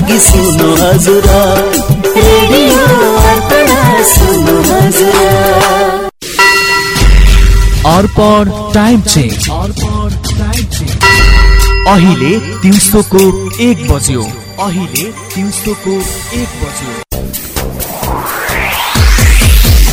लागि सुन्नु हजुर। अर्पण टाइम अहिले दिउँसोको एक बज्यो। अहिले दिउँसोको एक बज्यो।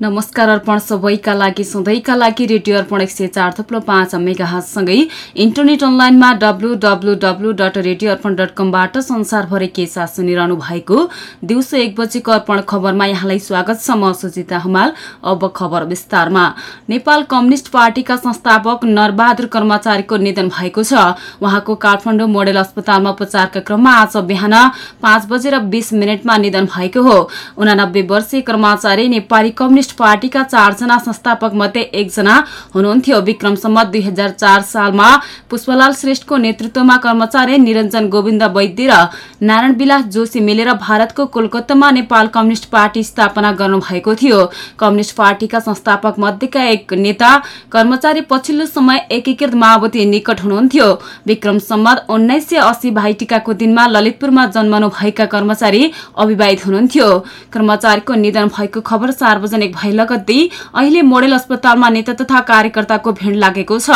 नमस्कार अर्पण सबैका लागि सधैँका लागि रेडियो अर्पण एक सय चार थुप्रो पाँच मेगासँगै इन्टरनेट अनलाइनमा W W W dot radio Arpan dot कमबाट संसारभरि के साथ सुनिरहनु भएको दिउँसो एक बजेको अर्पण खबरमा यहाँलाई स्वागत छ। म सुजिता हुमाल अब खबर विस्तारमा। नेपाल कम्युनिष्ट पार्टीका संस्थापक नरबहादुर कर्मचारीको निधन भएको छ। उहाँको काठमाडौँ मोडेल अस्पतालमा उपचारका क्रममा आज बिहान पाँच बजेर बीस मिनटमा निधन भएको हो। उनानब्बे वर्षीय कर्मचारी नेपाली कम्युनिष्ट पार्टीका चारजना संस्थापक मध्ये एकजना हुनुहुन्थ्यो। विक्रम सम्मत दुई हजार चार सालमा पुष्पलाल श्रेष्ठको नेतृत्वमा कर्मचारी निरञ्जन गोविन्द वैद्य र नारायण विलास जोशी मिलेर भारतको कोलकातामा नेपाल कम्युनिष्ट पार्टी स्थापना गर्नुभएको थियो। कम्युनिष्ट पार्टीका संस्थापक मध्येका एक नेता कर्मचारी पछिल्लो समय एकीकृत माओवादी निकट हुनुहुन्थ्यो। विक्रम सम्मत उन्नाइस सय अस्सी भाइटिकाको दिनमा ललितपुरमा जन्मनु भएका कर्मचारी अविवाहित हुनुहुन्थ्यो। कर्मचारीको निधन भएको खबर सार्वजनिक भए लगत्तै अहिले मोडेल अस्पतालमा नेता तथा कार्यकर्ताको भिड लागेको छ।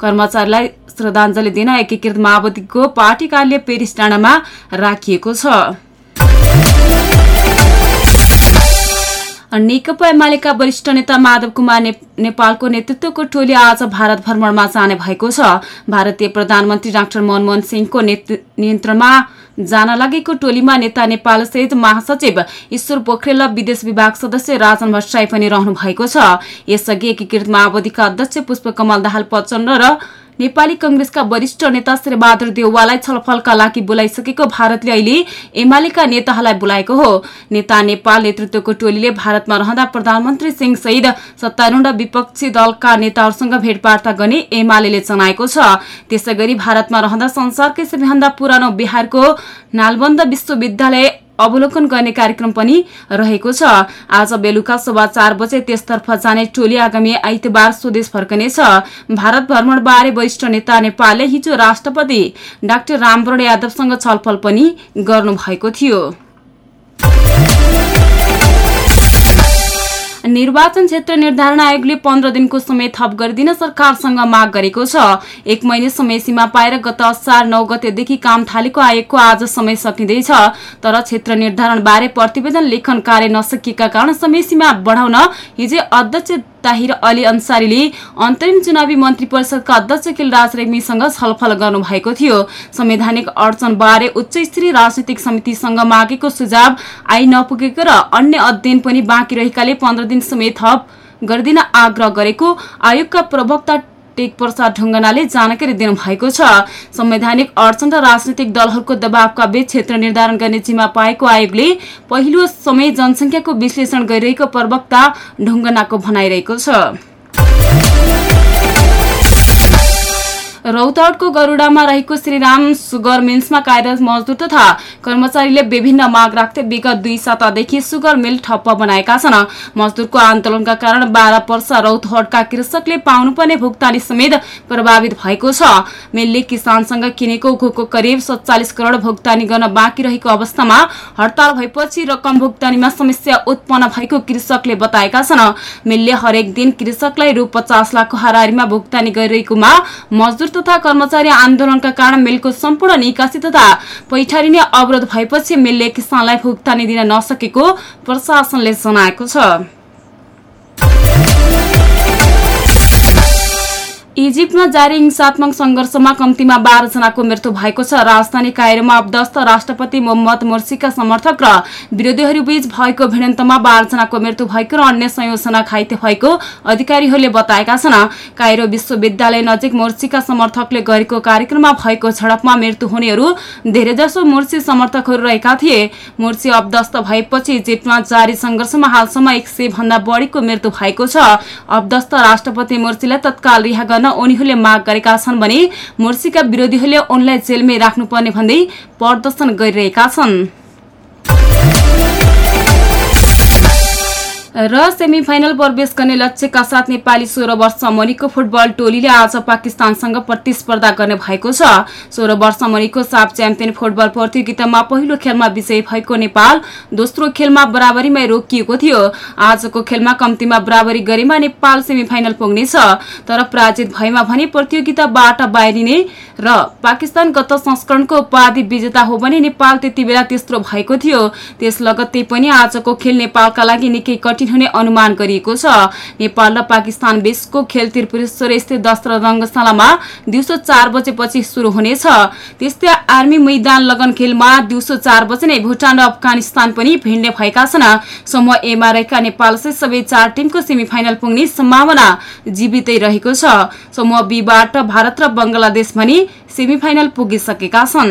कर्मचारीलाई श्रद्धाञ्जली दिन एकीकृत माओवादीको पार्टी कार्यालय पेरिस डाँडामा राखिएको छ। नेकपा एमालेका वरिष्ठ नेता माधव कुमार ने, नेपालको नेतृत्वको टोली आज भारत भ्रमणमा जाने भएको छ। भारतीय प्रधानमन्त्री डाक्टर मनमोहन सिंहको नियन्त्रणमा जान लागेको टोलीमा नेता नेपाल सहित महासचिव ईश्वर पोखरेल विदेश विभाग सदस्य राजन भट्टराई पनि रहनु भएको छ। यसअघि एकीकृत माओवादीका अध्यक्ष पुष्पकमल दाहाल प्रचण्ड र नेपाली कंग्रेसका वरिष्ठ नेता श्रीबहादुर देउवालाई छलफलका लागि बोलाइसकेको भारतले अहिले एमालेका नेताहरूलाई बोलाएको हो। नेता नेपाल नेतृत्वको टोलीले भारतमा रहँदा प्रधानमन्त्री सिंह सहित सत्तारूढ़ विपक्षी दलका नेताहरूसँग भेटवार्ता गर्ने एमाले जनाएको छ। त्यसै भारतमा रहँदा संसारकै सबैभन्दा पुरानो बिहारको नालबन्द विश्वविद्यालय अवलोकन गर्ने कार्यक्रम पनि रहेको छ। आज बेलुका सभा चार बजे त्यसतर्फ जाने टोली आगामी आइतबार स्वदेश फर्कनेछ। भारत भ्रमणबारे वरिष्ठ नेता नेपालले हिजो राष्ट्रपति डाक्टर रामवरण यादवसँग छलफल पनि गर्नुभएको थियो। निर्वाचन क्षेत्र निर्धारण आयोगले पन्ध्र दिनको समय थप गरिदिन सरकारसँग माग गरेको छ। एक महिने समय सीमा पाएर गत असार नौ गतेदेखि काम थालेको आयोगको आज समय सकिँदैछ। तर क्षेत्र निर्धारण बारे प्रतिवेदन लेखन कार्य नसकिएका कारण समय सीमा बढाउन हिजो अध्यक्ष ताहिर अली अन्सारीले अन्तरिम चुनावी मन्त्री परिषदका अध्यक्ष किलराज रेग्मीसँग छलफल गर्नुभएको थियो। संवैधानिक अडचन बारे उच्च स्तरीय राजनैतिक समितिसँग मागेको सुझाव आई नपुगेको र अन्य अध्ययन पनि बाँकी रहेकाले पन्ध्र दिन समय थप गरिदिन आग्रह गरेको आयोगका प्रवक्ता टेक प्रसाद ढुङ्गनाले जानकारी दिनुभएको छ। संवैधानिक अडचन र राजनैतिक दलहरूको दबावका बीच क्षेत्र निर्धारण गर्ने जिम्मा पाएको आयोगले पहिलो समय जनसंख्याको विश्लेषण गरिरहेको प्रवक्ता ढुङ्गनाको भनाइरहेको छ। रौतहटको गरुडामा रहेको श्रीराम सुगर मिल्समा कार्यरत मजदुर तथा कर्मचारीले विभिन्न माग राख्दै विगत दुई सातादेखि सुगर मिल ठप्प बनाएका छन्। मजदुरको आन्दोलनका कारण बाह्र वर्ष रौतहटका कृषकले पाउनुपर्ने भुक्तानी समेत प्रभावित भएको छ। मिलले किसानसँग किनेको घुको करिब सत्तालिस करोड़ भुक्तानी गर्न बाँकी रहेको अवस्थामा हड़ताल भएपछि रकम भुक्तानीमा समस्या उत्पन्न भएको कृषकले बताएका छन्। मिलले हरेक दिन कृषकलाई रु पचास लाखको हाराहारीमा भुक्तानी गरिरहेकोमा मजदुर तथा कर्मचारी आन्दोलनका कारण मिलको सम्पूर्ण निकासी तथा पैठारिने अवरोध भएपछि मिलले किसानलाई भुक्तानी दिन नसकेको प्रशासनले जनाएको छ। इजिप्टमा जारी हिंसात्मक संघर्षमा कम्तीमा बाह्र जनाको मृत्यु भएको छ। राजधानी कायरोमा अब्दस्त राष्ट्रपति मोहम्मद मोर्सीका समर्थक र विरोधीहरूबीच भएको भिडन्तमा बाह्र जनाको मृत्यु भएको र अन्य सयौं जना घाइते भएको अधिकारीहरूले बताएका छन्। कायरो विश्वविद्यालय नजिक मोर्सीका समर्थकले गरेको कार्यक्रममा भएको झडपमा मृत्यु हुनेहरू धेरैजसो मोर्सी समर्थकहरू रहेका थिए। मोर्सी अब्दस्त भएपछि इजिप्टमा जारी संघर्षमा हालसम्म एक सय भन्दा बढीको मृत्यु भएको छ। अब्दस्त राष्ट्रपति मोर्सीलाई तत्काल रिहा गर्न उनीहरूले माग गरेका छन् भने मोर्सीका विरोधीहरूले उनलाई जेलमै राख्नुपर्ने भन्दै प्रदर्शन गरिरहेका छन्। र सेमी फाइनल प्रवेश गर्ने लक्ष्यका साथ नेपाली सोह्र वर्ष मुनिको फुटबल टोलीले आज पाकिस्तानसँग प्रतिस्पर्धा गर्ने भएको छ। सोह्र वर्ष मुनिको साफ च्याम्पियन फुटबल प्रतियोगितामा पहिलो खेलमा विजयी भएको नेपाल दोस्रो खेलमा बराबरीमै रोकिएको थियो। आजको खेलमा कम्तीमा बराबरी गरेमा नेपाल सेमी फाइनल पुग्नेछ। तर पराजित भएमा भने प्रतियोगिताबाट बाहिरिने र पाकिस्तान गत संस्करणको उपाधि विजेता हो भने नेपाल त्यति बेला तेस्रो भएको थियो। त्यस लगत्तै पनि आजको खेल नेपालका लागि निकै कठिन हुने अनुमान गरिएको छ। नेपाल र पाकिस्तान बीचको खेल त्रिपुरेश्वर स्थित दस्त्र रङ्गशालामा दिउँसो चार बजेपछि शुरू हुनेछ। त्यस्तै आर्मी मैदान लगन खेलमा दिउँसो चार बजे नै भुटान र अफगानिस्तान पनि भिड्ने भएका छन्। समूह एमा रहेका नेपालसहित सबै चार टिमको सेमी फाइनल पुग्ने सम्भावना जीवितै रहेको छ। समूह बीबाट भारत र बंगलादेश भने सेमी फाइनल पुगिसकेका छन्।